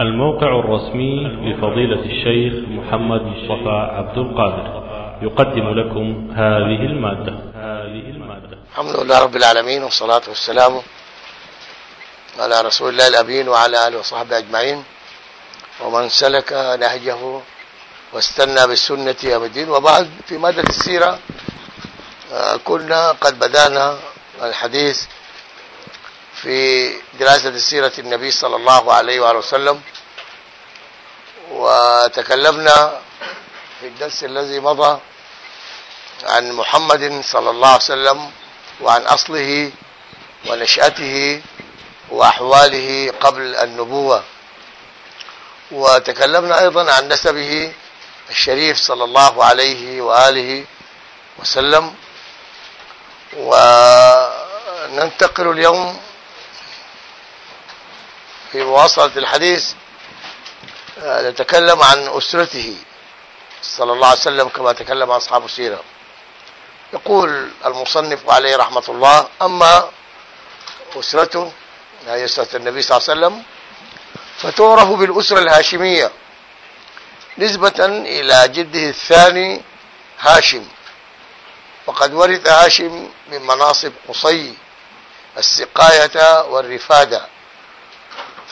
الموقع الرسمي لفضيلة الشيخ محمد مصطفى عبد القادر. يقدم لكم هذه المادة. هذه المادة الحمد لله رب العالمين والصلاة والسلام على رسول الله الأمين وعلى آله وصحبه أجمعين. ومن سلك نهجه واستنى بالسنة يوم الدين. وبعد في مادة السيرة آه، كنا قد بدأنا الحديث في دراسة سيرة النبي صلى الله عليه وآله وسلم وتكلمنا في الدرس الذي مضى عن محمد صلى الله عليه وسلم وعن أصله ونشأته وأحواله قبل النبوة. وتكلمنا أيضا عن نسبه الشريف صلى الله عليه وآله وسلم. وننتقل اليوم في مواصلة الحديث نتكلم عن أسرته صلى الله عليه وسلم كما تكلم أصحاب السيرة. يقول المصنف عليه رحمة الله أما أسرته هي أسرة النبي صلى الله عليه وسلم فتعرف بالأسرة الهاشمية نسبة إلى جده الثاني هاشم. وقد ورث هاشم من مناصب قصي السقاية والرفادة.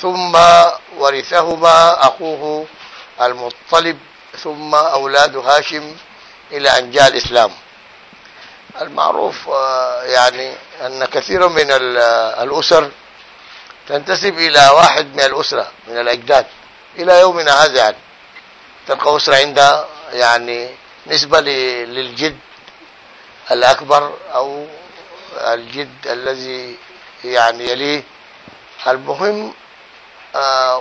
ثم ورثهما أخوه المطلب ثم أولاد هاشم إلى أن جاء الإسلام. المعروف يعني أن كثيرا من الأسر تنتسب إلى واحد من الأسرة من الأجداد إلى يومنا هذا يعني. تلقى أسرة عندها يعني نسبة للجد الأكبر أو الجد الذي يعني يليه. المهم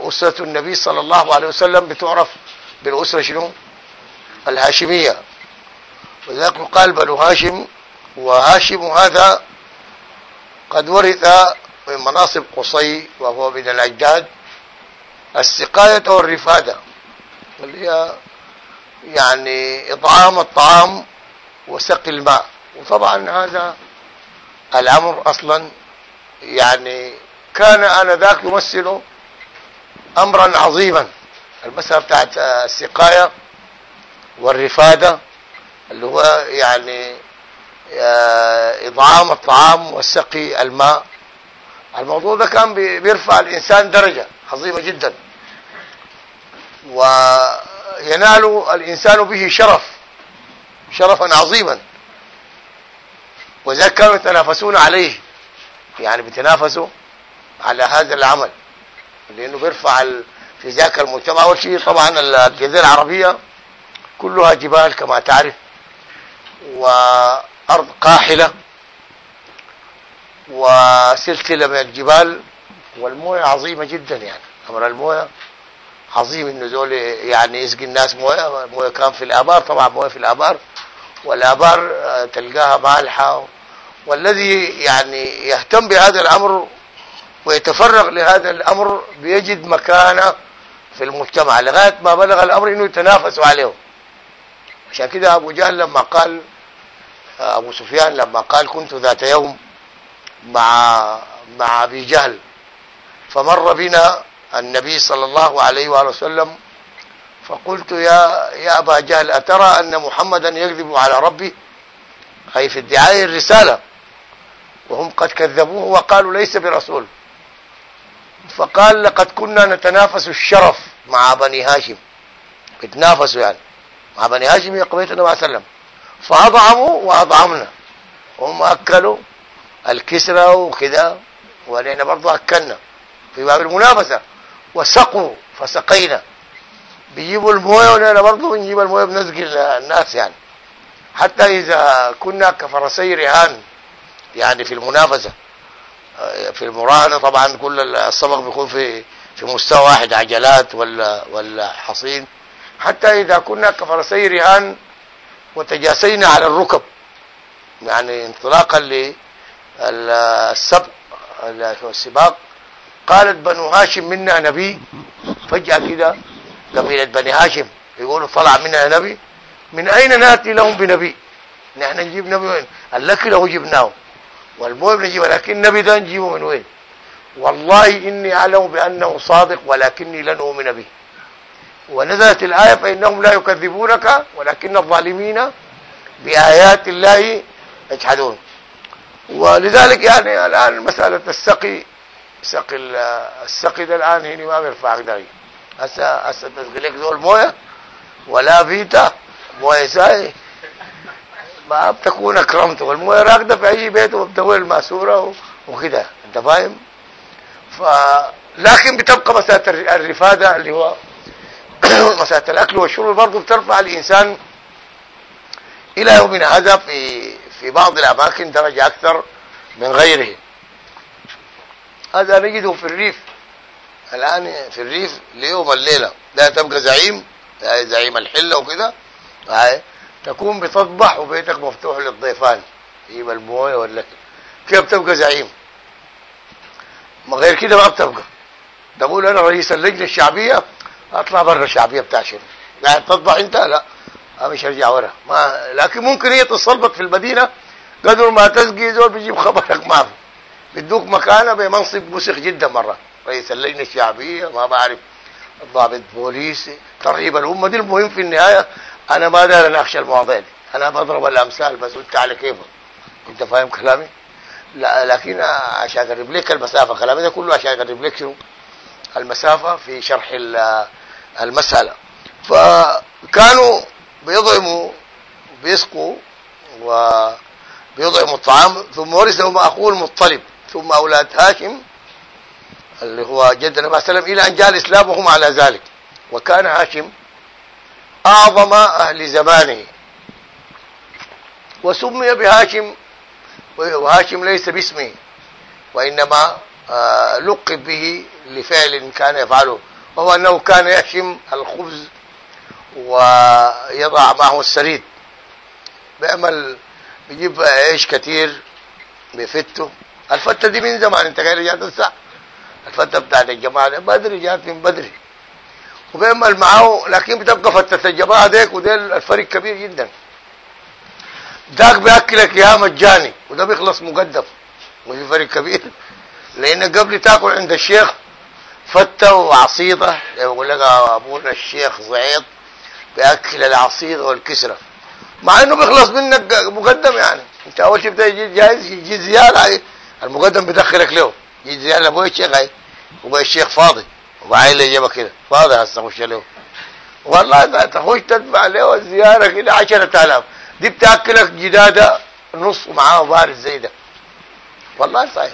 أسرة النبي صلى الله عليه وسلم بتعرف بالأسرة شنو؟ الهاشمية. وذلك قال بنو هاشم وهاشم هذا قد ورث من مناصب قصي وهو من الأجداد السقاية والرفادة اللي هي يعني إطعام الطعام وسقي الماء. وطبعا هذا الأمر أصلا يعني كان آنذاك يمثل امرا عظيما. المسألة بتاعت السقاية والرفادة اللي هو يعني إطعام الطعام وسقي الماء. الموضوع ده كان بيرفع الإنسان درجة عظيمة جدا. وينال الإنسان به شرف شرفا عظيما. وذلك كانوا يتنافسون عليه يعني بيتنافسوا على هذا العمل. لأنه بيرفع في ذاك المجتمع. أول شيء طبعا الجزيرة العربية كلها جبال كما تعرف وأرض قاحلة وسلسلة من الجبال والموية عظيمة جدا يعني. أمر الموية عظيم إنه زول يعني يسقي الناس موية. المويه كان في الآبار طبعا موية في الآبار والآبار تلقاها مالحة. والذي يعني يهتم بهذا الأمر ويتفرغ لهذا الأمر بيجد مكانة في المجتمع لغاية ما بلغ الأمر إنه يتنافسوا عليه. عشان كده أبو جهل لما قال أبو سفيان لما قال كنت ذات يوم مع مع أبي جهل فمر بنا النبي صلى الله عليه وآله وسلم فقلت يا يا أبا جهل أترى أن محمدا يكذب على ربه أي في ادعاء الرسالة. وهم قد كذبوه وقالوا ليس برسول. فقال لقد كنا نتنافس الشرف مع بني هاشم. بيتنافسوا يعني. مع بني هاشم هي قبيله النبي عليه وسلم. فاطعموا واطعمنا هم أكلوا الكسرى وكذا ولينا برضه أكلنا. في باب المنافسة. وسقوا فسقينا. بيجيبوا الموية ولينا برضه بنجيب الموية بنسقي الناس يعني. حتى إذا كنا كفرسي رهان يعني في المنافسة. في المراهنة طبعا كل السبق بيكون في في مستوى واحد عجلات ولا ولا حصين. حتى إذا كنا كفرسي رهان وتجاسينا على الركب يعني انطلاقا للسبق السباق قالت بنو هاشم منا نبي. فجأة كده قبيلة بني هاشم يقولوا طلع منا نبي. من أين نأتي لهم بنبي؟ نحن نجيب نبي وين؟ الاكل هو جبناه. والمويه بنجيبها لكن النبي ده نجيبه من وين؟ والله إني أعلم بأنه صادق ولكني لن أؤمن به. ونزلت الآية فإنهم لا يكذبونك ولكن الظالمين بآيات الله يجحدون. ولذلك يعني الآن مسألة السقي سقي السقي ده الآن هنا ما بيرفع داي هسه هسه تسقي لك زول موية ولا فيتا موية ساي ما بتكون اكرمته والمويه راكده في أي بيت وبتدور الماسورة وكده. أنت فاهم؟ ف لكن بتبقى مسألة الرفادة اللي هو مسألة الأكل والشرب. برضه بترفع الإنسان إلى يومنا هذا في في بعض الأماكن درجة أكثر من غيره. هذا نجده في الريف. الآن في الريف ليوم الليلة. لا تبقى زعيم. زعيم الحلة وكده. تكون بتطبح وبيتك مفتوح للضيفان. يجيب الموية ولا كيف بتبقى زعيم. ما غير كده ما بتبقى. تقول أنا رئيس اللجنة الشعبية أطلع برا الشعبية بتاع شنو؟ قاعد تطبح أنت؟ لا. مش هرجع ورا. ما لكن ممكن هي تصلبك في المدينة قدر ما تسقي زول بيجيب خبرك ما في. بدوك مكانة بمنصب وسخ جدا مرة. رئيس اللجنة الشعبية ما بعرف ضابط بوليسي ترهيب الامه دي المهم في النهاية. أنا ما داير اناقش المواضيع. دي أنا بضرب الأمثال بس وأنت على كيفك. أنت فاهم كلامي؟ لا لكن عشان أقرب لك المسافة كلامي ده كله عشان أقرب لك شنو؟ المسافة في شرح المسألة. فكانوا بيضعموا بيسقوا وبيضعموا الطعام ثم ورثهم اخوه المطلب ثم أولاد هاشم اللي هو جد النبي صلى الله عليه وسلم إلى أن جاء الإسلام وهم على ذلك. وكان هاشم أعظم أهل زمانه. وسمي بهاشم وهاشم ليس باسمه وإنما آه، لقب به لفعل كان يفعله وهو أنه كان يهشم الخبز ويضع معه السريد بيعمل بيجيب عيش كتير بيفته الفتة دي من زمان انت قاعد رجعت الساعة الفتة بتاعت الجماعة بدري جات من بدري وبيعمل معاه لكن بتبقى فتة الجماعه ديك وديل الفرق كبير جدا. داك بياكلك يا مجاني وده بيخلص مقدم وفي فرق كبير. لأن قبل تأكل عند الشيخ فتة وعصيدة يقول لك أبونا الشيخ زعيط بيأكل العصيدة والكسرة. مع إنه بيخلص منك مقدم يعني. أنت أول شيء بتجي جاهز يجي زيادة المقدم بدخلك له. يجي زيادة أبوي الشيخ هاي أبوي الشيخ فاضي. وبعدين جابك كده. فاضي هسه خش له والله تخش تدفع له الزياره كده 10000 دي بتأكلك جدادة نص معاه بارد زي ده. والله صحيح.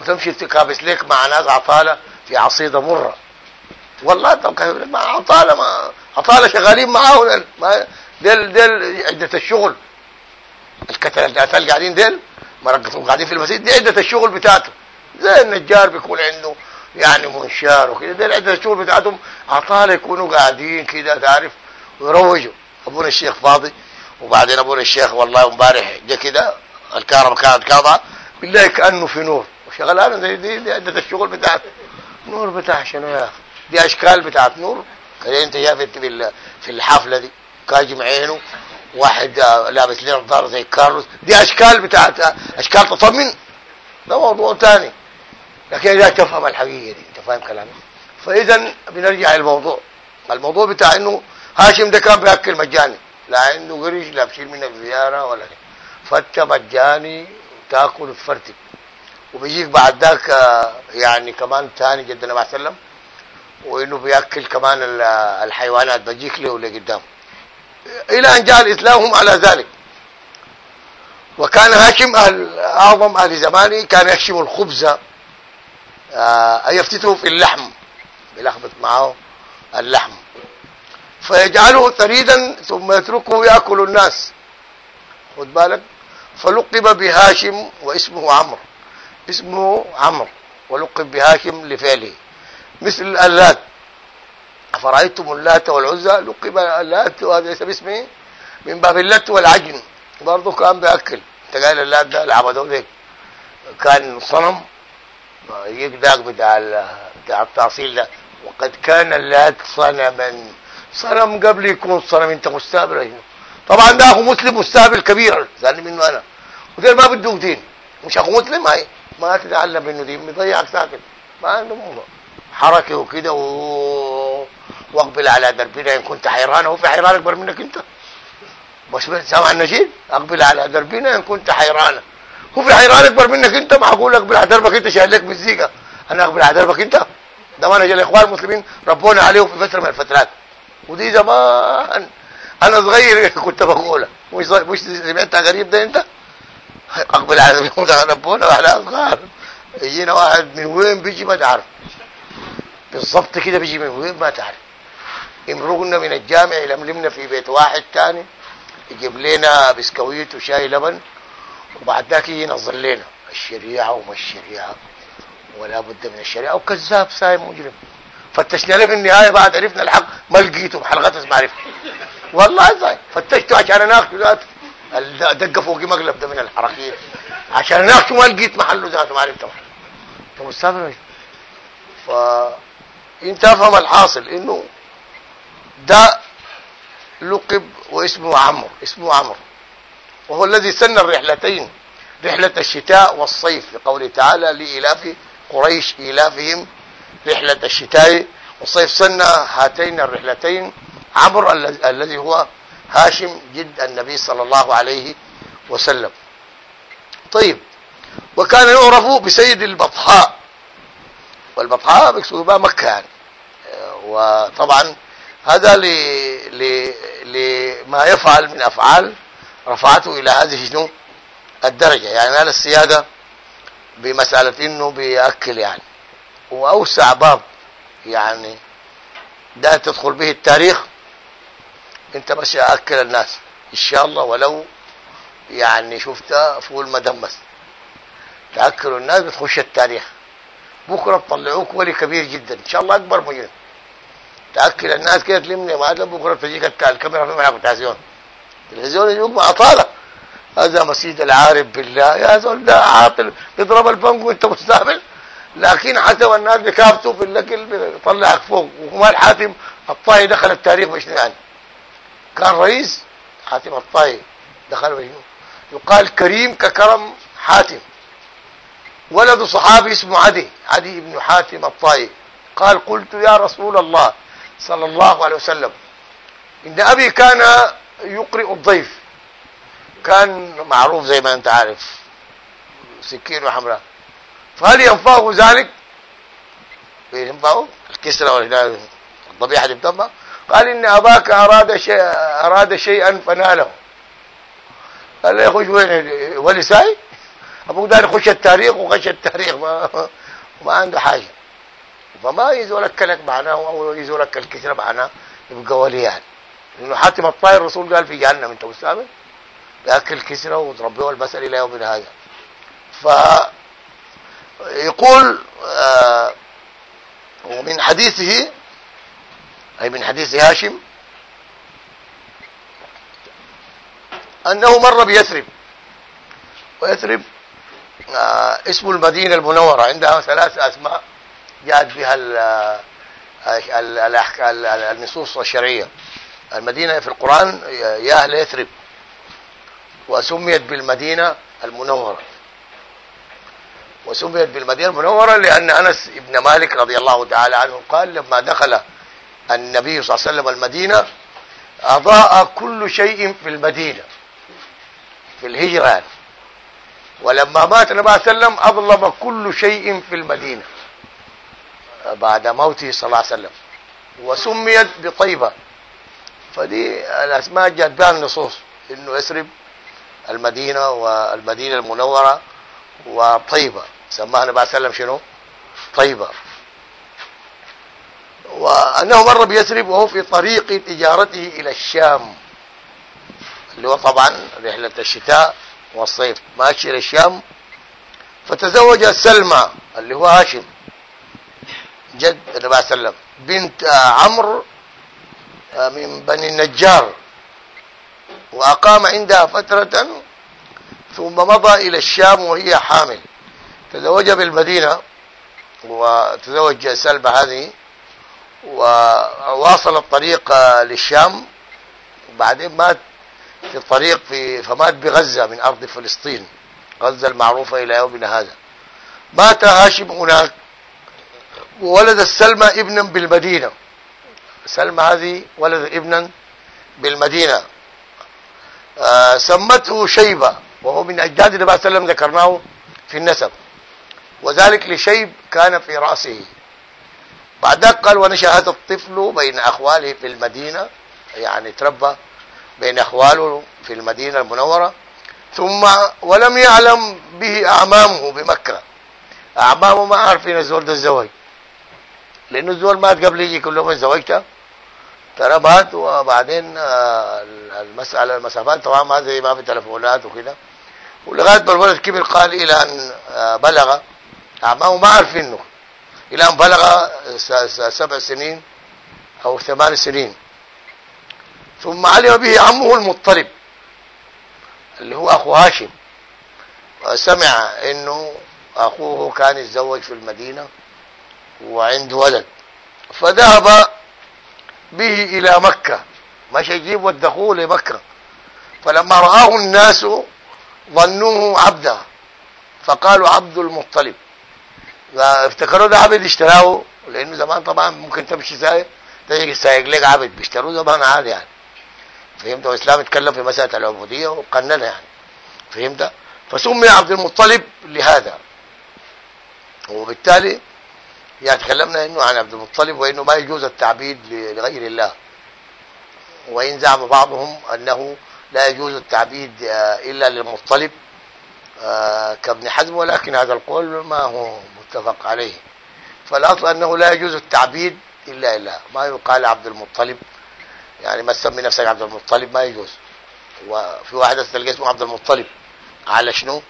وتمشي تكابس لك مع ناس عطالة في عصيدة مرة. والله طب مع عطالة ما عطالة شغالين معاه ديل ديل عدة الشغل. الكتل قاعدين ديل. مرقصهم قاعدين في المسجد. دي عدة الشغل بتاعته. زي النجار بيكون عنده. يعني منشار وكده عده الشغل بتاعتهم عطاله يكونوا قاعدين كده تعرف ويروجوا. أبونا الشيخ فاضي وبعدين أبونا الشيخ والله امبارح جه كده الكهرباء كانت قاطعه بالله كأنه في نور. وشغلانه زي دي, دي عده الشغل بتاعته نور بتاع شنو يا أخي؟ دي أشكال بتاعت نور. كده أنت شايف في الحفلة دي. كاجم عينه واحد لابس لي نظاره زي كارلوس. دي أشكال بتاعت أشكال تطمن. ده موضوع ثاني لكن إذا تفهم الحقيقة دي أنت فاهم كلامي؟ فاذا بنرجع للموضوع الموضوع. بتاع إنه هاشم ده كان بيأكل مجاني لا عنده قرش لا بشيل منك زيارة ولا فتة مجاني تاكل وتفرتك. وبيجيك بعد ذاك يعني كمان ثاني جد النبي صلى الله عليه وسلم وإنه بيأكل كمان الحيوانات بيجيك له لقدام إلى أن جاء الإسلام على ذلك. وكان هاشم أعظم أهل زمانه كان يهشم الخبز آه يفتته في اللحم بيلخبط معه اللحم. فيجعله ثريدا ثم يتركه يأكل الناس. خد بالك. فلقب بهاشم واسمه عمرو. اسمه عمرو. ولقب بهاشم لفعله. مثل اللات. أفرأيتم اللات والعزى؟ لقب اللات وهذا ليس باسمه. من باب اللت والعجن. برضه كان بيأكل. انت قايل اللات ده ذيك كان صنم. ذاك بتاع بتاع التاصيل ده. وقد كان اللات صنما. صنم قبل يكون صنم. انت مستهبل طبعا ده أخو مسلم مستهبل كبير. زعلني منه أنا. وده ما بدوك دين. مش أخو مسلم هاي. ما تتعلم منه دين. بيضيعك ساكت ما عنده موضوع. حركة وكده و... واقبل على دربنا. إن كنت حيران. هو في حيران أكبر منك أنت. مش سامع النشيد أقبل على دربنا. إن كنت حيران. هو في حيران أكبر منك أنت معقول اقبل على دربك أنت شايل لك مزيكا. أنا اقبل على دربك أنت. ده منهج الإخوان المسلمين ربونا عليه في فترة من الفترات. ودي زمان. أنا صغير كنت بقولها. مش مش سمعتها غريب ده أنت؟ أقبل على ربنا وعلى اصغار يجينا واحد من وين بيجي ما تعرف. بالضبط كده بيجي من وين ما تعرف. امرقنا من الجامع يلملمنا في بيت واحد تاني. يجيب لنا بسكويت وشاي لبن. وبعد ذاك ينظر لنا الشريعة وما الشريعة ولا بد من الشريعة وكذاب سايم مجرم. فتشنا له في النهاية بعد عرفنا الحق ما لقيته بحلقات اسمع عرفت. والله زي فتشته عشان اناقشه ذاته دق فوقي مقلب ده من الحركين عشان اناقشه ما لقيت محله ذاته ما عرفته انت مستعمل ف انت افهم الحاصل إنه ده لقب واسمه عمرو اسمه عمرو. وهو الذي سن الرحلتين رحلة الشتاء والصيف في قوله تعالى لإلاف قريش إلافهم رحلة الشتاء. والصيف سن هاتين الرحلتين عمرو الذي هو هاشم جد النبي صلى الله عليه وسلم. طيب وكان يعرف بسيد البطحاء. والبطحاء بيقصدوا بها مكة يعني وطبعا هذا. لما يفعل من أفعال رفعته إلى هذه شنو؟ الدرجة. يعني نال السيادة بمسألة إنه بيأكل يعني. وأوسع باب يعني ده تدخل به التاريخ. أنت بس أكل الناس. إن شاء الله ولو يعني شفت فول مدمس تأكلوا الناس بتخش التاريخ. بكرة تطلعوك ولي كبير جدا. إن شاء الله أكبر مجرم. تأكل الناس كده تلمني. ما بكرة تجيك الكاميرا في معك تلفزيون التلفزيون يجوك مع طاله هذا مسيد العارف بالله. يا زول ده عاطل بيضرب البنك وانت مستقبل لكن حسب الناس بكافته في الاكل بيطلعك فوق. وكمان حاتم الطائي دخل التاريخ بشنو يعني كان رئيس حاتم الطائي دخل بشنو يقال كريم ككرم حاتم. ولد صحابي اسمه عدي عدي بن حاتم الطائي قال قلت يا رسول الله صلى الله عليه وسلم إن أبي كان يقرئ الضيف. كان معروف زي ما أنت عارف. سكين وحمراء. فهل ينفعه ذلك؟ ينفعه؟ الكسرى والهلال. الضبيحة بتنفع قال إن أباك أراد شيء أراد شيئا فناله. قال له يخش وين ولي ساي أبوك داير يخش التاريخ وغش التاريخ ما ما عنده حاجة. فما يزول أكلك معناه أو يزول أكل كثير معناه يبقى ولي يعني إنه حاتم الطائر الرسول قال في جهنم أنت مستعمل بياكل كسرة وتربيه المسألة إلى يومنا هذا ف يقول آه ومن حديثه أي من حديث هاشم أنه مر بيثرب. ويثرب آه اسم المدينة المنورة عندها ثلاث أسماء جاءت بها النصوص الشرعية. المدينة في القرآن يا أهل يثرب. وسميت بالمدينة المنورة. وسميت بالمدينة المنورة لأن أنس بن مالك رضي الله تعالى عنه قال لما دخل النبي صلى الله عليه وسلم المدينة أضاء كل شيء في المدينة في الهجرة. ولما مات النبي صلى الله عليه وسلم أظلم كل شيء في المدينة بعد موته صلى الله عليه وسلم. وسميت بطيبة. فدي الأسماء جاءت بها النصوص إنه يسرب المدينة والمدينة المنورة وطيبة سماها النبي صلى الله عليه وسلم شنو؟ طيبة. وأنه مر بيثرب وهو في طريق تجارته إلى الشام اللي هو طبعا رحلة الشتاء والصيف ماشي إلى الشام فتزوج سلمى اللي هو هاشم جد النبي صلى الله عليه وسلم بنت عمرو من بني النجار. وأقام عندها فترة ثم مضى إلى الشام وهي حامل. تزوج بالمدينة وتزوج سلمى هذه. وواصل الطريق للشام. وبعدين مات في الطريق في فمات بغزة من أرض فلسطين. غزة المعروفة إلى يومنا هذا. مات هاشم هناك. وولد السلمى ابنا بالمدينة. سلمى هذه ولد ابنا بالمدينة. آه سمته شيبة وهو من أجداد النبي صلى الله عليه وسلم ذكرناه في النسب. وذلك لشيب كان في رأسه. بعد قال ونشأ هذا الطفل بين أخواله في المدينة. يعني تربى بين أخواله في المدينة المنورة. ثم ولم يعلم به أعمامه بمكة. أعمامه ما عارفين الزول ده الزواج. لأنه الزول مات قبل يجي كل يوم زوجته. ترى مات وبعدين آه، المسألة المسافات طبعا ما زي ما في تلفونات وكده. ولغاية ما الولد كبر قال إلى أن آه، بلغ. أعمامه ما عارفينه إلى أن بلغ سبع سنين أو ثمان سنين. ثم علم به عمه المطلب اللي هو أخو هاشم. وسمع إنه أخوه كان يتزوج في المدينة. وعنده ولد. فذهب به إلى مكة. مشى يجيب ودخوه لمكة. فلما رآه الناس ظنوه عبدا فقالوا عبد المطلب. فافتكروا ده عبد اشتراه؟ لأنه زمان طبعا ممكن تمشي سايق. تجي سايق لك عبد. بيشتروه زمان عادي يعني. فهمت؟ والاسلام اتكلم في مسألة العبودية وقننها يعني. فهمت؟ فسمي عبد المطلب لهذا. وبالتالي يعني تكلمنا إنه عن عبد المطلب وإنه ما يجوز التعبيد لغير الله. وإن زعم بعضهم أنه لا يجوز التعبيد آه، إلا للمطلب آه، كابن حزم ولكن هذا القول ما هو متفق عليه. فالأصل أنه لا يجوز التعبيد إلا الا ما يقال عبد المطلب يعني ما تسمي نفسك عبد المطلب ما يجوز. وفي واحد تلقى اسمه عبد المطلب. على شنو؟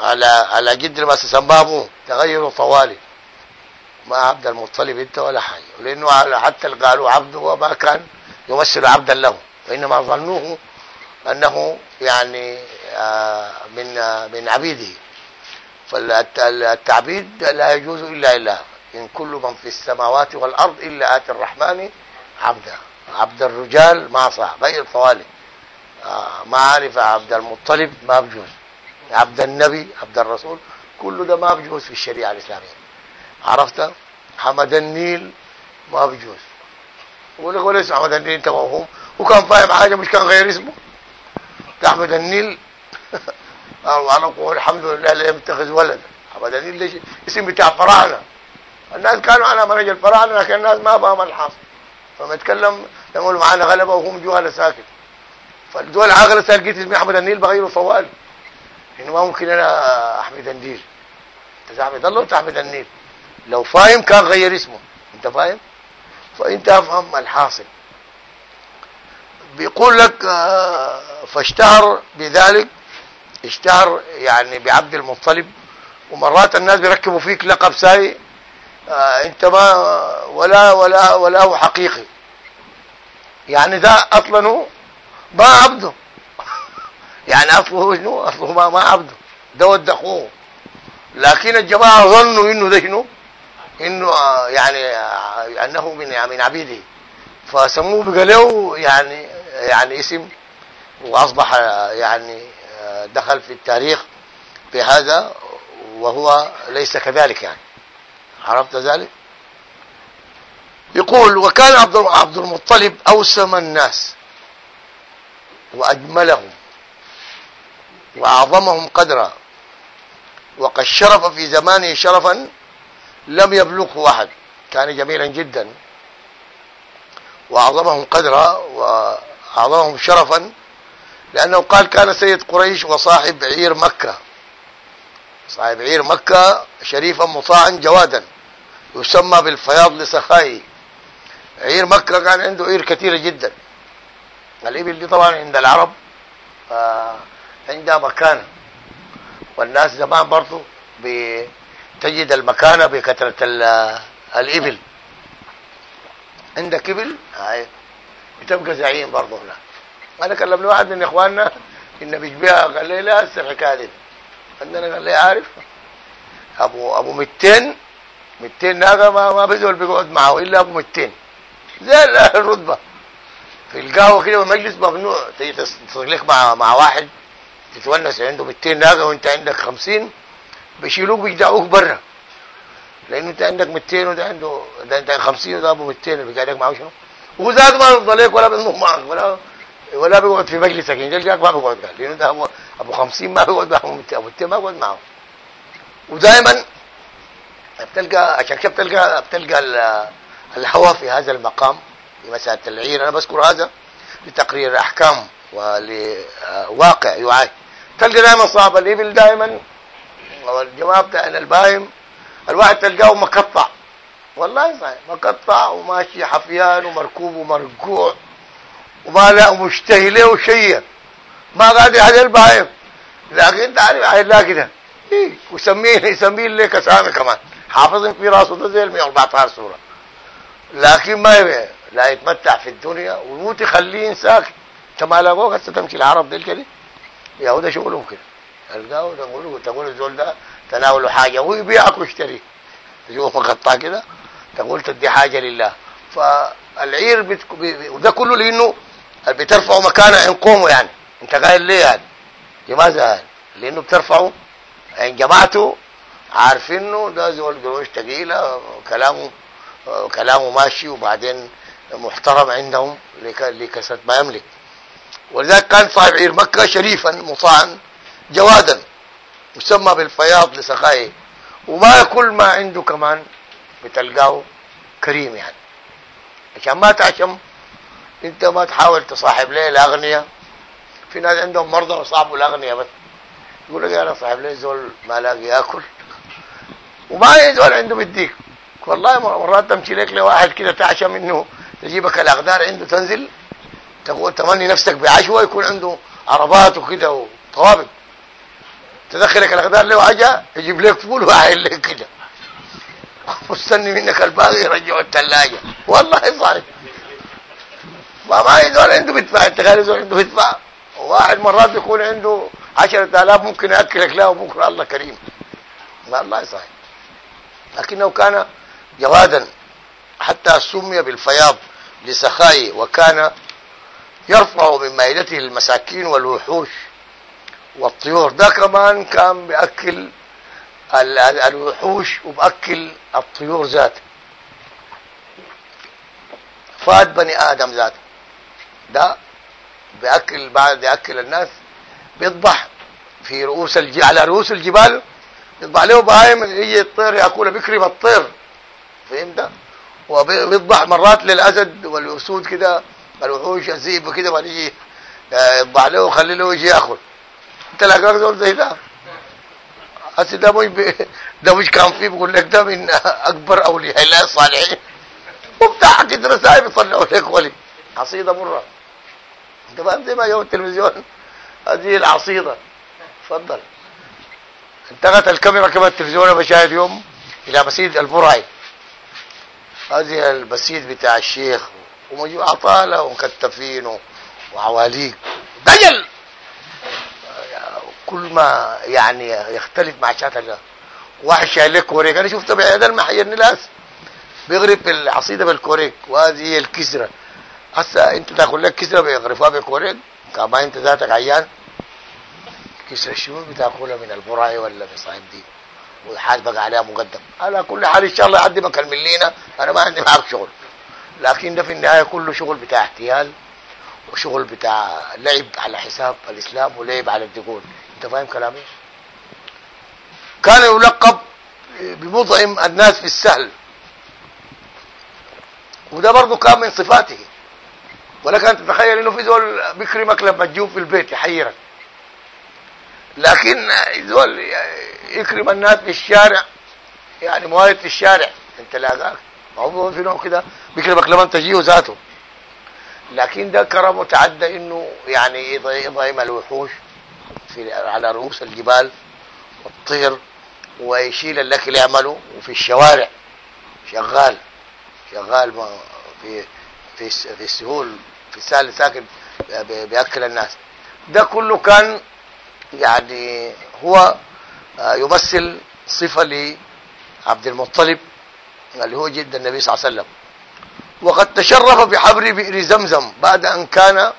على على جد ما سماه ابوه طوالي. ما عبد المطلب انت ولا حاجة لأنه حتى قالوا عبده وما كان يمثل عبدا له وإنما ظنوه أنه يعني آه، من آه، من عبيده. فالتعبيد لا يجوز إلا لله إن كل من في السماوات والأرض إلا آتي الرحمن عبدا. عبد الرجال ما صح طوالي آه ما عارف عبد المطلب ما بجوز. عبد النبي عبد الرسول كل ده ما بجوز في الشريعة الإسلامية. عرفت؟ حمد النيل ما بجوز. يقول لك وليس حمد النيل أنت موهوم وكان فاهم حاجة مش كان غير اسمه. أحمد النيل. أنا أقول الحمد لله لم يتخذ ولد. حمد النيل ليش اسم بتاع فراعنة. الناس كانوا على منهج الفراعنة لكن الناس ما فاهم الحاصل. فما يتكلم يقول معانا غلبة وهم جوانا ساكت. فالدول عاقله لقيت اسمي أحمد النيل بغيره طوال إنه ما ممكن أنا أحمد النيل. أنت أحمد الله وأنت أحمد النيل. لو فاهم كان غير اسمه. انت فاهم؟ فانت افهم الحاصل. بيقول لك آه، فاشتهر بذلك اشتهر يعني بعبد المطلب ومرات الناس بيركبوا فيك لقب ساي آه، انت ما ولا ولا ولا هو حقيقي. يعني ده أصلا ما عبده. يعني اصله شنو اصله ما, ما عبده. ده ود اخوه لكن الجماعة ظنوا إنه ده شنو إنه آه، يعني آه، أنه من من عبيده. فسموه بقى يعني يعني اسم وأصبح يعني دخل في التاريخ بهذا وهو ليس كذلك يعني. عرفت ذلك؟ يقول وكان عبد عبد المطلب أوسم الناس وأجملهم وأعظمهم قدرا وقد شرف في زمانه شرفا لم يبلغه أحد. كان جميلا جدا. وأعظمهم قدرا وأعظمهم شرفا. لأنه قال كان سيد قريش وصاحب عير مكة. صاحب عير مكة شريفا مطاعا جوادا. يسمى بالفياض لسخائه. عير مكة كان عنده عير كثيرة جدا. الإبل دي طبعا عند العرب آه، عندها مكانة والناس زمان برضو بتجد المكانة بكثرة الإبل. عندك إبل هاي. بتبقى زعيم برضو هنا أنا كلمني واحد من إخواننا إن بيجبيها قال لي لا هسه الحكاية دي. عندنا قال لي عارف؟ أبو أبو 200 200 ناقة ما ما بيزول بيقعد معه إلا أبو 200 زي الرتبه في القهوة كده والمجلس ممنوع. تيجي تصليك مع مع واحد تتونس عنده 200 ناقه وأنت عندك 50 بيشيلوك بيجدعوك برا. لأنه أنت عندك 200 وده عنده ده أنت 50 وده ابو 200 اللي قاعدك معاه شنو؟ ذاته ما بيفضل لك ولا بينضم معك ولا ولا بيقعد في مجلسك ان جلجاك ما بيقعد قال لأنه ده ابو أبو 50 ما بيقعد معه أبو 200 ما بيقعد معه ودائما بتلقى عشان كده بتلقى بتلقى الهوى في هذا المقام في مسألة العير أنا بذكر هذا لتقرير احكام ولواقع يعاش تلقى دائما صعب الإبل دائما والجماعه بتاع البايم الواحد تلقاه مقطع. والله صحيح مقطع وماشي حفيان ومركوب ومرقوع وما لا مشتهي له شيء ما قادر على البايم لكن عارف عيل كده إيه ويسميه يسميه لك اسامي كمان. حافظ في راسه ده زي ال 114 سوره لكن ما لا يتمتع في الدنيا ويموت يخليه ساكت انت ما لاقوك هسه تمشي العرب ديل كده يا ده شغلهم كده. القاه تقول تقول الزول ده تناوله حاجة. ويبيعك ويشتري تشوف مقطع كده. تقول تدي حاجة لله. فالعير بتك... وده كله لأنه بترفعوا مكانه عن قومه يعني. أنت قايل ليه يعني. لماذا يعني؟ لأنه بترفعوا عن جماعته عارفينه ده زول قروش ثقيله كلامه كلامه ماشي وبعدين محترم عندهم لكسرة ما يملك. ولذلك كان صاحب عير مكة شريفا مطاعا. جوادا يسمى بالفياض لسخائه. وما كل ما عنده كمان بتلقاه كريم يعني. عشان ما تعشم انت ما تحاول تصاحب ليه الاغنياء في ناس عندهم مرضى وصاحبوا الاغنياء بس. يقول لك أنا صاحب ليه زول ما لاقي يأكل؟ وما زول عنده بديك. والله مرات تمشي لك لواحد كده تعشى منه تجيبك الأقدار عنده تنزل تقول تمني نفسك بعشوة يكون عنده عربات وكده وطوابق. تدخلك الاقدار له حاجة يجيب لك فول وعايل لك كده. مستني منك الباقي يرجعوا الثلاجه والله صحيح. ما ما يزول عنده بيدفع أنت يزول عنده بيدفع واحد مرات بيكون عنده 10000 ممكن يأكلك له بكرة الله كريم. والله صحيح. لكنه كان جوادا حتى سمي بالفياض لسخائه وكان يرفع من مائدته المساكين والوحوش. والطيور ده كمان كان بيأكل الوحوش وبأكل الطيور ذاته. فاد بني آدم ذاته. ده بيأكل بعد ياكل الناس بيذبح في رؤوس الج... على رؤوس الجبال يطبع له بهايم يجي الطير ياكلها بيكرم الطير. فهمت؟ وبيطبع مرات للأسد والأسود كده الوحوش الذئب وكده بعد يجي يطبع له ويخلي له يجي يأكل. انت لاقاك زول زي ده هسه ده مش. ده مش كان فيه بيقول لك ده من اكبر اولياء الله الصالحين وبتاع كده رسائل بيطلعوا لك ولي عصيده مره انت فاهم زي ما يوم التلفزيون هذه العصيده اتفضل انتقلت الكاميرا كما التلفزيون بشاهد يوم إلى مسجد البرعي هذه المسجد بتاع الشيخ ومجموعه طاله ومكتفين وعواليق دجل كل ما يعني يختلف مع شات واحد شايل لك كوريك. أنا شفته بعيد المحي النلاس بيغرف العصيده بالكوريك. وهذه الكسرة. هسه أنت تأكل لك كسرة بيغرفوها بالكوريك كما أنت ذاتك عيان. كسرة شنو بتأكلها من البراي ولا من صاحب دي وحال بقى عليها مقدم. على كل حال إن شاء الله يعدي مكان لينا. أنا ما عندي معاك شغل. لكن ده في النهاية كله شغل بتاع احتيال. وشغل بتاع لعب على حساب الإسلام ولعب على الدقون انت فاهم كلامي؟ كان يلقب بمطعم الناس في السهل. وده برضه كان من صفاته. ولك ان تتخيل إنه في زول بيكرمك لما تجوب في البيت يحيرك. لكن زول يكرم الناس في الشارع يعني موارد في الشارع. انت لاقاك ما هو في نوع كده بيكرمك لما تجيه ذاته. لكن ده كرمه تعدى إنه يعني يضعم الوحوش. في على رؤوس الجبال والطير ويشيل الأكل يعمله وفي الشوارع. شغال شغال في في في السهول في السهل ساكن بيأكل الناس. ده كله كان يعني هو يمثل صفة لعبد المطلب اللي هو جد النبي صلى الله عليه وسلم. وقد تشرف بحبر بئر زمزم بعد أن كان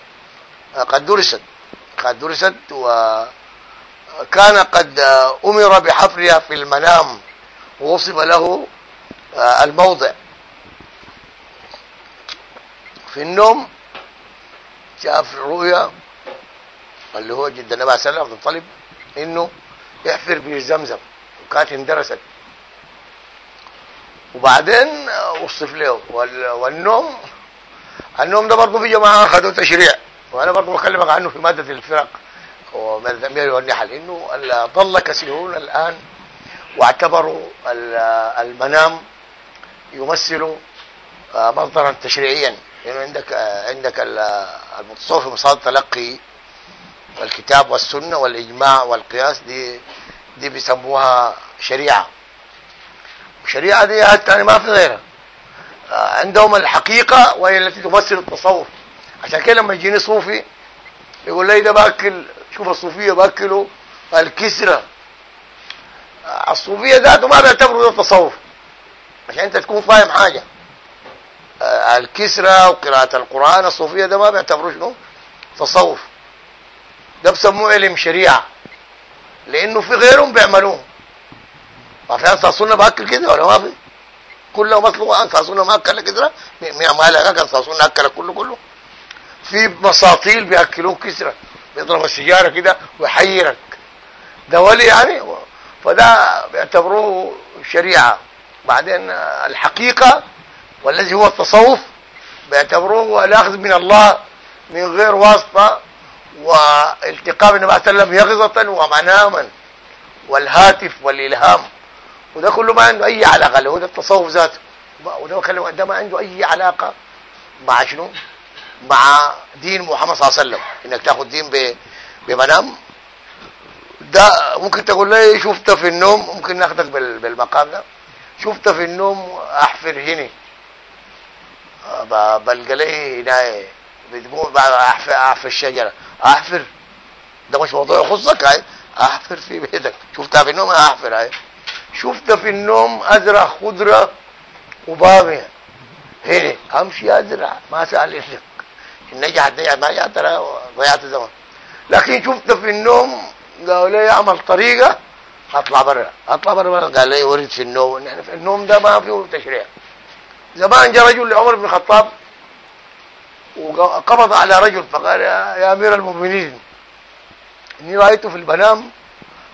قد درست. قد درست وكان قد أمر بحفرها في المنام ووصف له آه، الموضع. في النوم شاف رؤيا اللي هو جد النبي صلى الله عليه وسلم طلب إنه يحفر به زمزم. وكانت اندرست. وبعدين وصف له. والنوم النوم ده برضه في جماعة أخذوا تشريع. وأنا برضه بكلمك عنه في مادة الفرق. وماده والنحل انه ضل كثيرون الآن واعتبروا المنام يمثل آه، مصدرا تشريعيا. يعني عندك آه، عندك المتصوف مصادر تلقي الكتاب والسنة والإجماع والقياس. دي دي بيسموها شريعة. الشريعه دي حتى ما في غيرها. آه، عندهم الحقيقة وهي التي تمثل التصوف. عشان كده لما يجيني صوفي يقول لي ده باكل شوف الصوفية باكلوا الكسرة. الصوفية ذاته ما بيعتبروا ده تصوف عشان انت تكون فاهم حاجة. آه، الكسرة وقراءة القرآن الصوفية ده ما بيعتبروه شنو؟ تصوف. ده بسموه علم شريعة لأنه في غيرهم بيعملوه. ما في انصار سنه باكل كده ولا ما في؟ كله مطلوب انصار سنه ما أكل كده ما لك انصار سنه أكل كله كله. في مساطيل بياكلوه كسرة بيضرب السيجاره كده ويحيرك. ده ولي يعني فده بيعتبروه شريعة. بعدين الحقيقة والذي هو التصوف بيعتبروه الأخذ من الله من غير واسطة والتقاء بالنبي صلى الله عليه وسلم ومناما والهاتف والإلهام. وده كله ما عنده أي علاقة له ده التصوف ذاته. وده ده ما عنده أي علاقة مع شنو؟ مع دين محمد صلى الله عليه وسلم. إنك تأخذ دين بمنام. ده ممكن تقول لي شفته في النوم؟ ممكن ناخذك بالمقام ده. شفته في النوم؟ أحفر هنا بلقى لي هنا بتقول أحفر أحفر الشجرة. أحفر؟ ده مش موضوع يخصك هاي؟ أحفر في بيتك. شفتها في النوم؟ أحفر هاي. شفت في النوم؟ ازرع خضرة وباميه هنا أمشي ازرع ما سال نجحت نجحت ما ترى ضيعت الزمن. لكن شفت في النوم قالوا لي أعمل طريقة أطلع برا. أطلع برا قال لي ورد في النوم. يعني في النوم ده ما فيه تشريع. زمان جاء رجل لعمر بن الخطاب وقبض على رجل فقال يا, أمير المؤمنين إني رأيت في المنام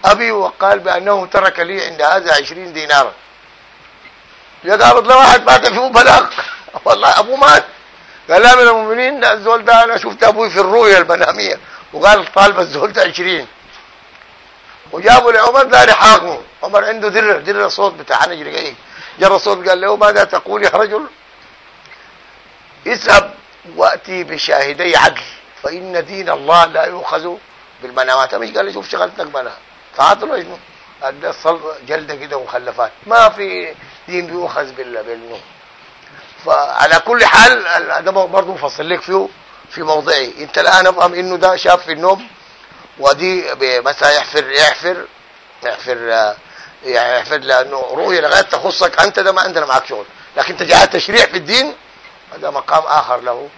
أبي وقال بأنه ترك لي عند هذا عشرين دينارا. يا قابض لواحد مات في بلاغ والله أبوه مات. قال لا من المؤمنين الزول ده أنا شفت أبوي في الرؤيا المنامية وقال طالب الزول ده 20 وجابوا لعمر داري حاكمه عمر عنده در در صوت بتاع حنجر رقيق جرى صوت قال له ماذا تقول يا رجل؟ اذهب وأتي بشاهدي عدل فإن دين الله لا يؤخذ بالمنامات مش قال لي شوف شغلتك منام فعطلوا انه ادى جلدة كده ومخلفات ما في دين بيؤخذ بالنوم. فعلى كل حال ده برضه مفصل لك فيه في موضعي. أنت الآن افهم إنه ده شاف في النوم ودي مثلا يحفر يحفر يحفر يحفر لأنه رؤية لغاية تخصك أنت ده ما عندنا معك شغل. لكن أنت جاء تشريع في الدين هذا مقام آخر له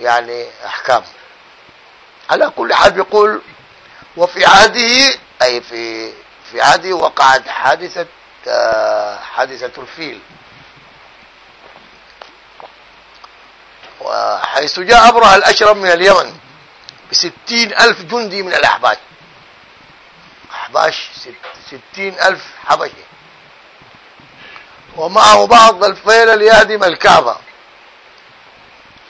يعني أحكام. على كل حال بيقول وفي عهده أي في في عهده وقعت حادثة آه، حادثة الفيل. وحيث جاء أبرهة الأشرم من اليمن بستين ألف جندي من الأحباش. أحباش ستين ألف حبشي ومعه بعض الفيل ليهدم الكعبة.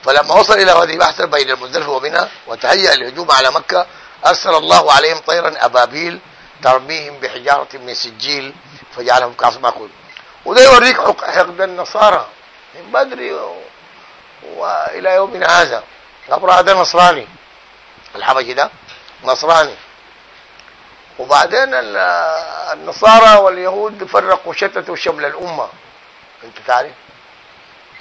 فلما وصل إلى هذه بحث بين المزدلفة ومنى وتهيأ الهجوم على مكة أرسل الله عليهم طيرا أبابيل ترميهم بحجارة من سجيل فجعلهم كعصف مأكول وده يوريك حقد النصارى. من بدري وإلى يومنا هذا. الابرهه ده نصراني. الحبشي ده نصراني. وبعدين النصارى واليهود فرقوا شتتوا شمل الأمة. أنت تعرف؟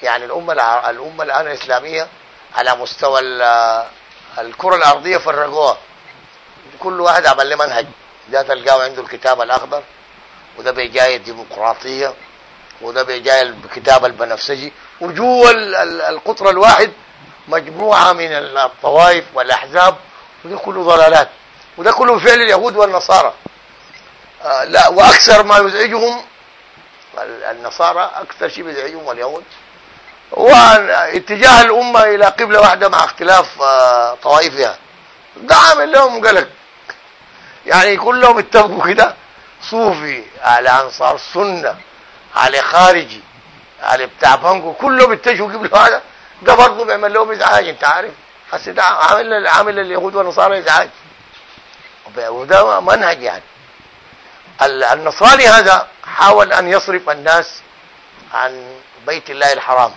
يعني الأمة الأمة الآن الإسلامية على مستوى الكرة الأرضية فرقوها. كل واحد عمل له منهج. ده تلقاه عنده الكتاب الأخضر وده بيجاي الديمقراطية وده بيجاي الكتاب البنفسجي وجوه القطر الواحد مجموعة من الطوائف والأحزاب وده كله ضلالات وده كله فعل اليهود والنصارى. آه لا وأكثر ما يزعجهم النصارى أكثر شيء بيدعيهم اليهود. واتجاه الأمة إلى قبلة واحدة مع اختلاف آه، طوائفها. ده عامل لهم قلق يعني كلهم اتفقوا كده صوفي على أنصار السنة على خارجي. على بتاع بانكو كلهم اتجهوا قبل هذا. ده برضه بيعمل لهم إزعاج أنت عارف. هسه ده عامل عامل اليهود والنصارى إزعاج. وده منهج يعني. النصراني هذا حاول أن يصرف الناس عن بيت الله الحرام.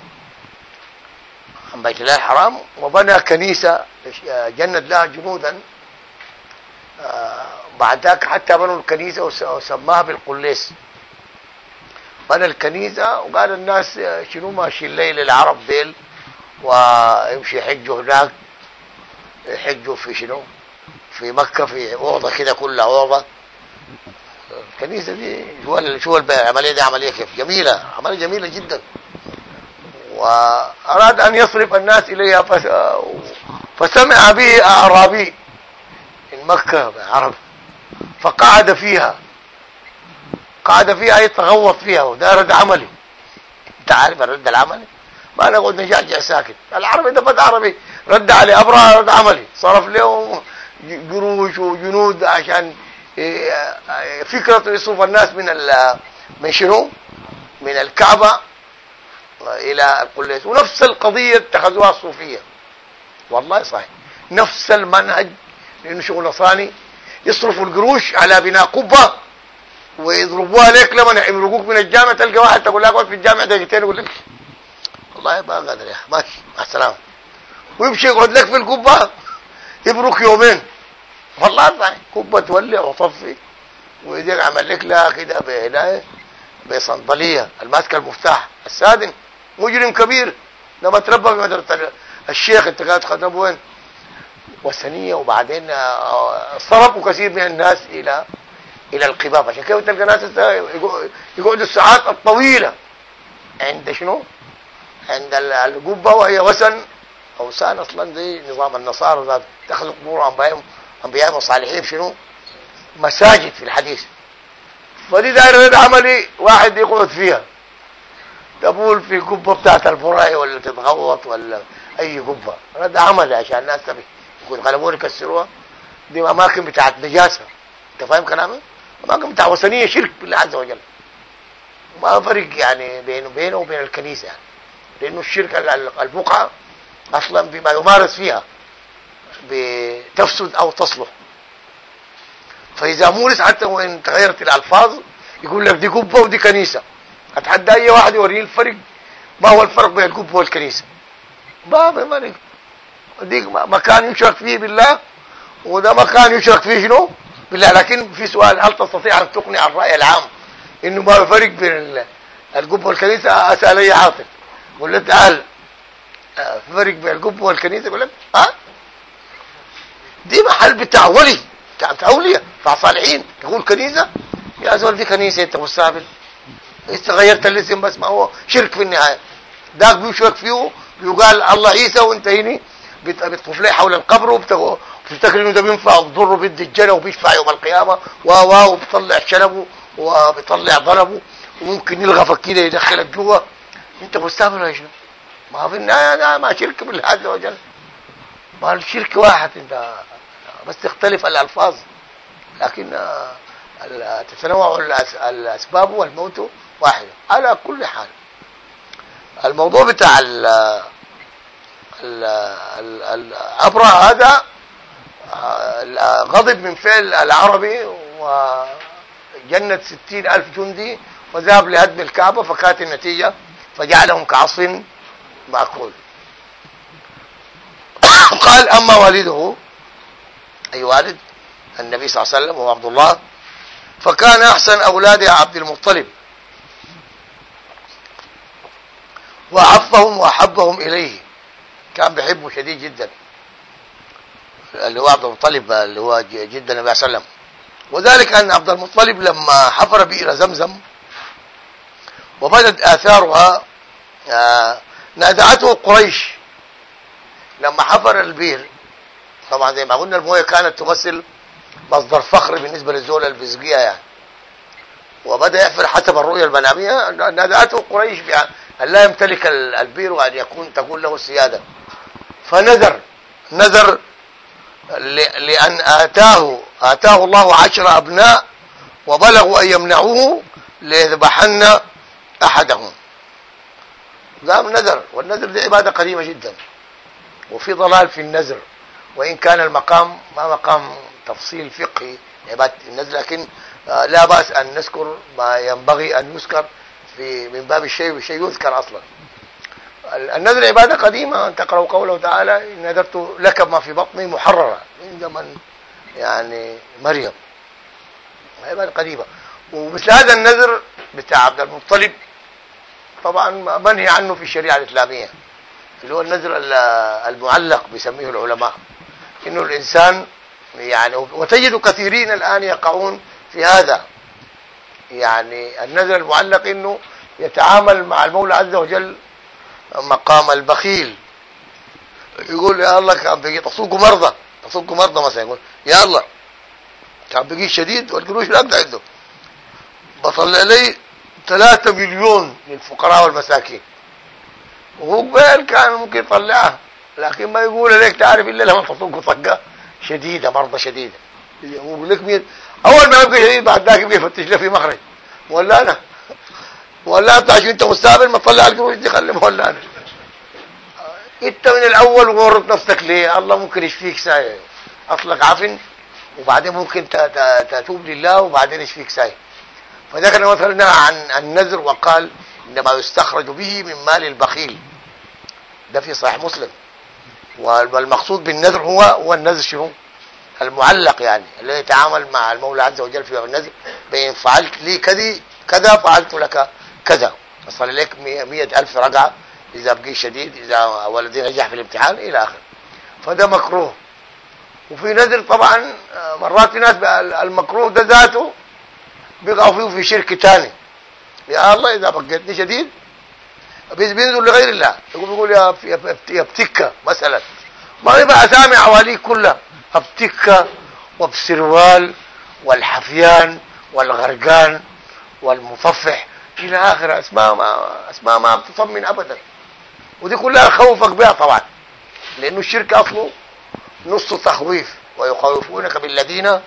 عن بيت الله الحرام وبنى كنيسة جند لها جنودا. آه، بعد ذاك حتى بنوا الكنيسة وسماها بالقليس. بنى الكنيسة وقال الناس شنو ماشي الليل العرب ديل ويمشي يحجوا هناك يحجوا في شنو؟ في مكة في أوضة كده كلها أوضة. الكنيسة دي شو شو العملية دي عملية كيف؟ جميلة عملية جميلة جدا. وأراد أن يصرف الناس إليها فسمع به أعرابي من مكة عرب فقعد فيها. قعد فيها يتغوط فيها وده رد عملي. أنت عارف الرد العملي؟ ما نقعد نجعجع ساكت. العربي ده بد عربي. رد عليه ابرهه رد عملي. صرف له قروش وجنود عشان إيه، فكرة يصرف الناس من من شنو؟ من الكعبة إلى القليس. ونفس القضية اتخذوها الصوفية. والله صحيح. نفس المنهج لأنه شغل نصراني يصرفوا القروش على بناء قبة. ويضربوها لك لما يمرقوك من الجامع تلقى واحد تقول له أقعد في الجامع دقيقتين يقول لك والله ما قادر يا ماشي مع السلامة. ويمشي يقعد لك في القبه يبرك يومين. والله صحيح قبه تولع وطفي ويديك عمل لك لها كده بهداية بصندلية الماسكه المفتاح السادن مجرم كبير. لما تربى في مدرسه الشيخ انت قاعد تخدم وين؟ وثنية وبعدين آه، صرفوا كثير من الناس إلى إلى القباب. عشان كده تلقى ناس يقعدوا الساعات الطويلة. عند شنو؟ عند القبة وهي وثن. أوثان أصلا زي نظام النصارى ذات اتخذوا قبور انبيائهم انبيائهم الصالحين شنو مساجد في الحديث. فدي دايره عملي واحد يقعد فيها. تبول في قبة بتاعت الفراي ولا تتغوط ولا أي قبة. هذا عمل عشان الناس تبي يكون غلبون يكسروها. دي أماكن بتاعت نجاسة. أنت فاهم كلامي؟ اماكن بتاع وثنية شرك بالله عز وجل. ما فرق يعني بينه بينه وبين الكنيسة يعني. لأنه الشرك البقعة أصلا بما يمارس فيها بتفسد أو تصلح. فإذا مورس حتى وإن تغيرت الألفاظ يقول لك دي قبة ودي كنيسة. أتحدى أي واحد يوريني الفرق؟ ما هو الفرق بين القبة والكنيسة؟ ما ما دي مكان يشرك فيه بالله وده مكان يشرك فيه شنو؟ بالله لكن في سؤال هل تستطيع أن تقنع الرأي العام إنه ما فرق بين القبة والكنيسة؟ أسأل أي عاطف. قول له تعال فرق بين القبة والكنيسة؟ يقول لك ها؟ دي محل بتاع ولي بتاع أولياء بتاع صالحين. تقول كنيسة؟ يا زول دي كنيسة أنت مستقبل إنت غيرت الاسم بس ما هو شرك في النهايه ذاك بيشرك فيه يقال الله عيسى وانت هنا بتطوف حول القبر وبتفتكر إنه ده بينفع وبضره بيدي الجنه وبيشفع يوم القيامة؟ و وبيطلع شنبه وبيطلع ضربه وممكن يلغفك كده يدخلك جوا أنت مستقبل يا شنو؟ ما في ده ما شرك بالله عز وجل. ما الشرك واحد إنت؟ بس تختلف الألفاظ. لكن تتنوع الأسباب والموت واحد. على كل حال. الموضوع بتاع الابرة هذا غضب من فعل العربي وجند ستين ألف جندي وذهب لهدم الكعبة فكانت النتيجة فجعلهم كعصف مأكول. قال أما والده أي والد النبي صلى الله عليه وسلم وهو عبد الله فكان أحسن أولاد عبد المطلب. وعفهم وأحبهم إليه. كان بيحبه شديد جدا. اللي هو عبد المطلب اللي هو جد النبي صلى الله عليه وسلم. وذلك أن عبد المطلب لما حفر بئر زمزم وبدت آثارها آه، نادعته قريش. لما حفر البئر طبعا زي ما قلنا الموية كانت تمثل مصدر فخر بالنسبة للزول اللي بيسقيها يعني. وبدأ يحفر حسب الرؤيه المنامية نادته قريش بأن لا يمتلك البير وأن يكون تكون له السياده فنذر نذر لأن آتاه آتاه الله عشر أبناء وبلغوا أن يمنعوه ليذبحن أحدهم. قام نذر والنذر دي عبادة قديمة جدا. وفي ضلال في النذر. وإن كان المقام ما مقام تفصيل فقهي عبادة النذر لكن آه، لا بأس أن نذكر ما ينبغي أن يذكر في من باب الشيء والشيء يذكر أصلا. النذر عبادة قديمة أن تقرأوا قوله تعالى إن نذرت لك ما في بطني محررا من زمن يعني مريم. عبادة قديمة. ومثل هذا النذر بتاع عبد المطلب طبعا منهي عنه في الشريعة الإسلامية اللي هو النذر المعلق بيسميه العلماء. إنه الإنسان يعني وتجد كثيرين الآن يقعون في هذا. يعني النذر المعلق إنه يتعامل مع المولى عز وجل مقام البخيل. يقول يا الله كان بيجي تصوق مرضى تصوق مرضى مثلا يقول يا الله كان بيجي شديد والقروش لا عنده بطلع لي 3 مليون للفقراء والمساكين. وهو قبل كان ممكن يطلعها لكن ما يقول لك تعرف إلا لما تصوق طقة شديدة مرضى شديدة. يقول لك مين؟ أول ما يبقى شديد بعد ذاك بيفتش له في مخرج. ولا أنا؟ ولا انت عشان انت مستقبل ما تطلع القروش دي خلي ولا أنا انت من الأول ورط نفسك ليه؟ الله ممكن يشفيك ساي. أصلك عفن وبعدين ممكن تتوب لله وبعدين يشفيك ساي. فذكر مثلا عن النذر وقال إنما يستخرج به من مال البخيل. ده في صحيح مسلم. والمقصود بالنذر هو هو النذر شنو؟ المعلق يعني الذي يتعامل مع المولى عز وجل في النذر. بإن فعلت لي كذي كذا فعلت لك. كذا. أصل لك مئة ألف رقعة إذا بقي شديد إذا ولدي نجح في الامتحان إلى آخر فده مكروه. وفي نذر طبعا مرات في ناس المكروه ده ذاته بيقعوا فيه في شرك ثاني يا الله إذا بقيتني شديد بينزل لغير الله. يقول بيقول يا يا بتكه مثلا. ما يبقى أسامي عواليك كلها. ابتكه وبسروال والحفيان والغرقان والمصفح إلى آخر أسماء ما أسماء ما بتطمن ابدا. ودي كلها خوفك بها طبعا. لأنه الشرك أصله نص تخويف. ويخوفونك بالذين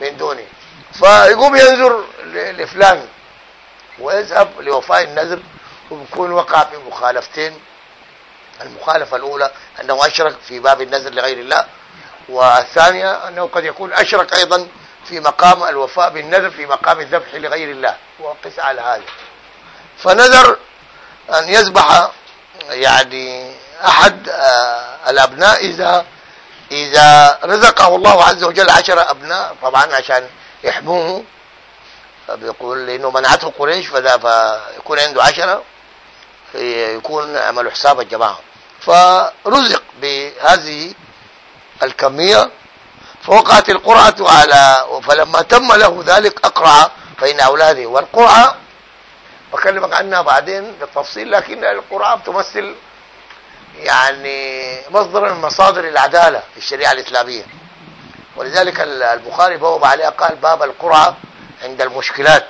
من دونه. فيقوم ينظر لفلان. ويذهب لوفاء النذر. وبيكون وقع في مخالفتين. المخالفة الأولى أنه أشرك في باب النذر لغير الله. والثانية أنه قد يكون أشرك أيضا في مقام الوفاء بالنذر في مقام الذبح لغير الله. وقس على هذا. فنذر أن يذبح يعني أحد آه، الأبناء إذا إذا رزقه الله عز وجل عشر أبناء طبعا عشان يحموه. بيقول لأنه منعته قريش فذا فيكون عنده عشرة يكون عملوا حساب الجماعة. فرزق بهذه الكمية فوقعت القرعة على فلما تم له ذلك أقرع بين أولاده والقرعة بكلمك عنها بعدين بالتفصيل لكن القرعة بتمثل يعني مصدر من مصادر العدالة في الشريعة الإسلامية. ولذلك البخاري بوب عليها قال باب القرعة عند المشكلات.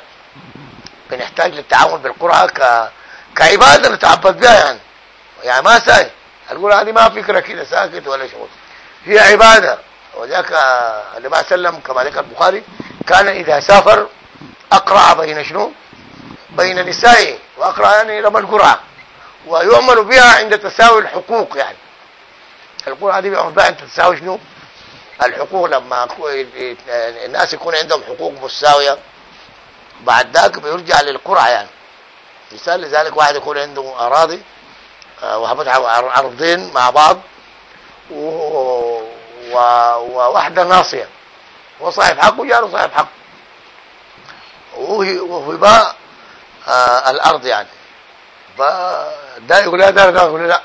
بنحتاج للتعامل بالقرعة ك... كعبادة نتعبد بها يعني. يعني ما ساي القرعة دي ما فكرة كده ساكت ولا شغل. هي عبادة. وذاك النبي صلى الله عليه وسلم كما ذكر البخاري كان إذا سافر أقرع بين شنو؟ بين نسائه وأقرع يعني رمى القرعة ويؤمر بها عند تساوي الحقوق يعني. القرعة دي بيعمل بها عند تساوي شنو؟ الحقوق لما الناس يكون عندهم حقوق مساوية بعد ذاك بيرجع للقرعة يعني. مثال لذلك واحد يكون عنده أراضي آه، وهبط عرضين مع بعض وواحدة ناصية. وصاحب حق وجاره صاحب حق وهباء آه الأرض يعني. فده يقول لا ده يقول لا.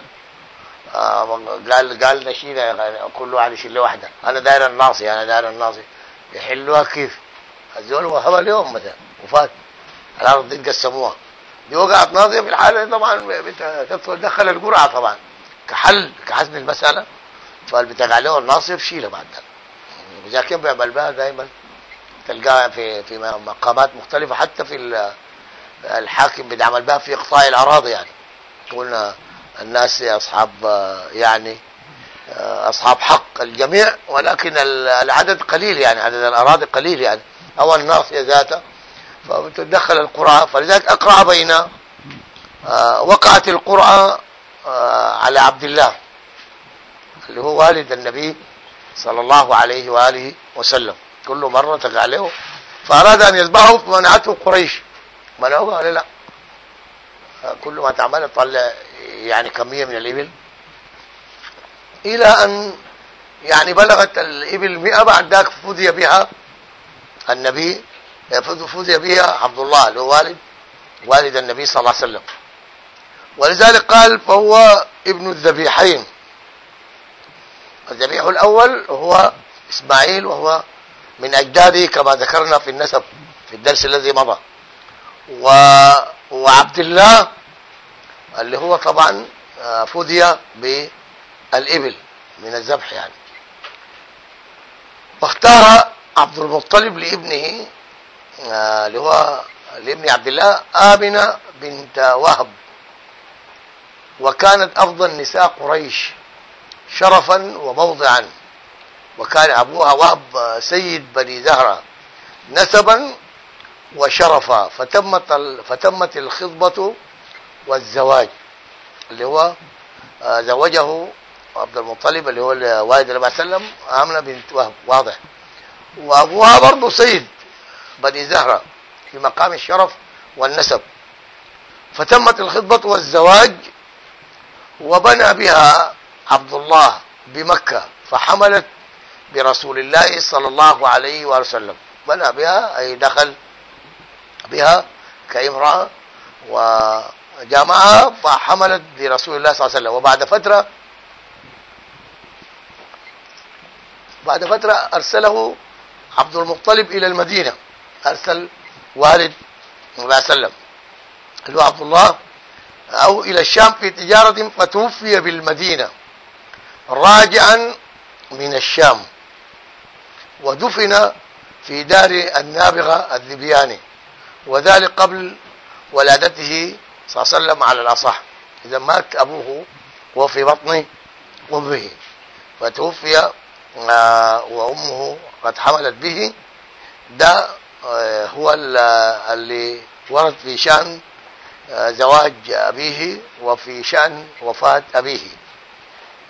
آه قال قال نشيل كل واحد يشيل له واحدة أنا داير الناصي أنا داير الناصي. يحلوها كيف؟ الزول وهب اليوم مثلا وفات. الأرض دي قسموها. دي وقعت ناصية في الحالة طبعا دخل القرعة طبعا. كحل كحسم المسألة. فالبتاع عليه الناصية بشيلها بعد ذلك. وذا كان بيعمل بها دايما تلقاها في في مقامات مختلفة حتى في الحاكم بيعمل بها في إقطاع الأراضي يعني. قلنا الناس أصحاب يعني أصحاب حق الجميع ولكن العدد قليل يعني عدد الأراضي قليل يعني. أو الناصية ذاته. فبتدخل القرعة فلذلك أقرع بين آه، وقعت القرعة آه، على عبد الله اللي هو والد النبي صلى الله عليه وآله وسلم. كل مرة تقع له فأراد أن يذبحه فمنعته قريش. منعه قال لا. كل ما تعمل تطلع يعني كمية من الإبل. إلى أن يعني بلغت الإبل مئة بعد ذاك فدي بها النبي. فدي بها عبد الله اللي هو والد. والد النبي صلى الله عليه وسلم. ولذلك قال فهو ابن الذبيحين. الذبيح الأول هو إسماعيل وهو من أجداده كما ذكرنا في النسب في الدرس الذي مضى. و... وعبد الله اللي هو طبعا آه، فدي بالإبل من الذبح يعني. واختار عبد المطلب لابنه آه، اللي هو لابن عبد الله آمنة بنت وهب. وكانت أفضل نساء قريش شرفا وموضعا. وكان أبوها وهب سيد بني زهرة. نسبا وشرفا فتمت فتمت الخطبة والزواج اللي هو آه، زوجه عبد المطلب اللي هو والد النبي صلى الله عليه وسلم آمنة بنت وهب واضح. وأبوها برضه سيد بني زهرة في مقام الشرف والنسب. فتمت الخطبة والزواج وبنى بها عبد الله بمكة فحملت برسول الله صلى الله عليه وسلم. بنى بها أي دخل بها كامرأة وجامعها فحملت برسول الله صلى الله عليه وسلم. وبعد فترة بعد فترة أرسله عبد المطلب إلى المدينة. أرسل والد صلى الله عليه وسلم. اللي هو عبد الله أو إلى الشام في تجارة فتوفي بالمدينة. راجعا من الشام. ودفن في دار النابغة الذبياني. وذلك قبل ولادته صلى الله عليه وسلم على الأصح. إذا مات أبوه وفي بطن أمه. فتوفي آه، وأمه قد حملت به. ده آه، هو اللي ورد في شأن آه، زواج أبيه وفي شأن وفاة أبيه.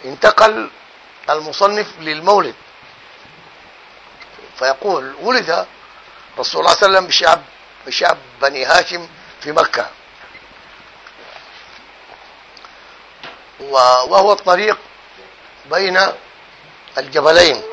انتقل المصنف للمولد. فيقول ولد رسول الله صلى الله عليه وسلم بشعب بشعب بني هاشم في مكة. وهو الطريق بين الجبلين.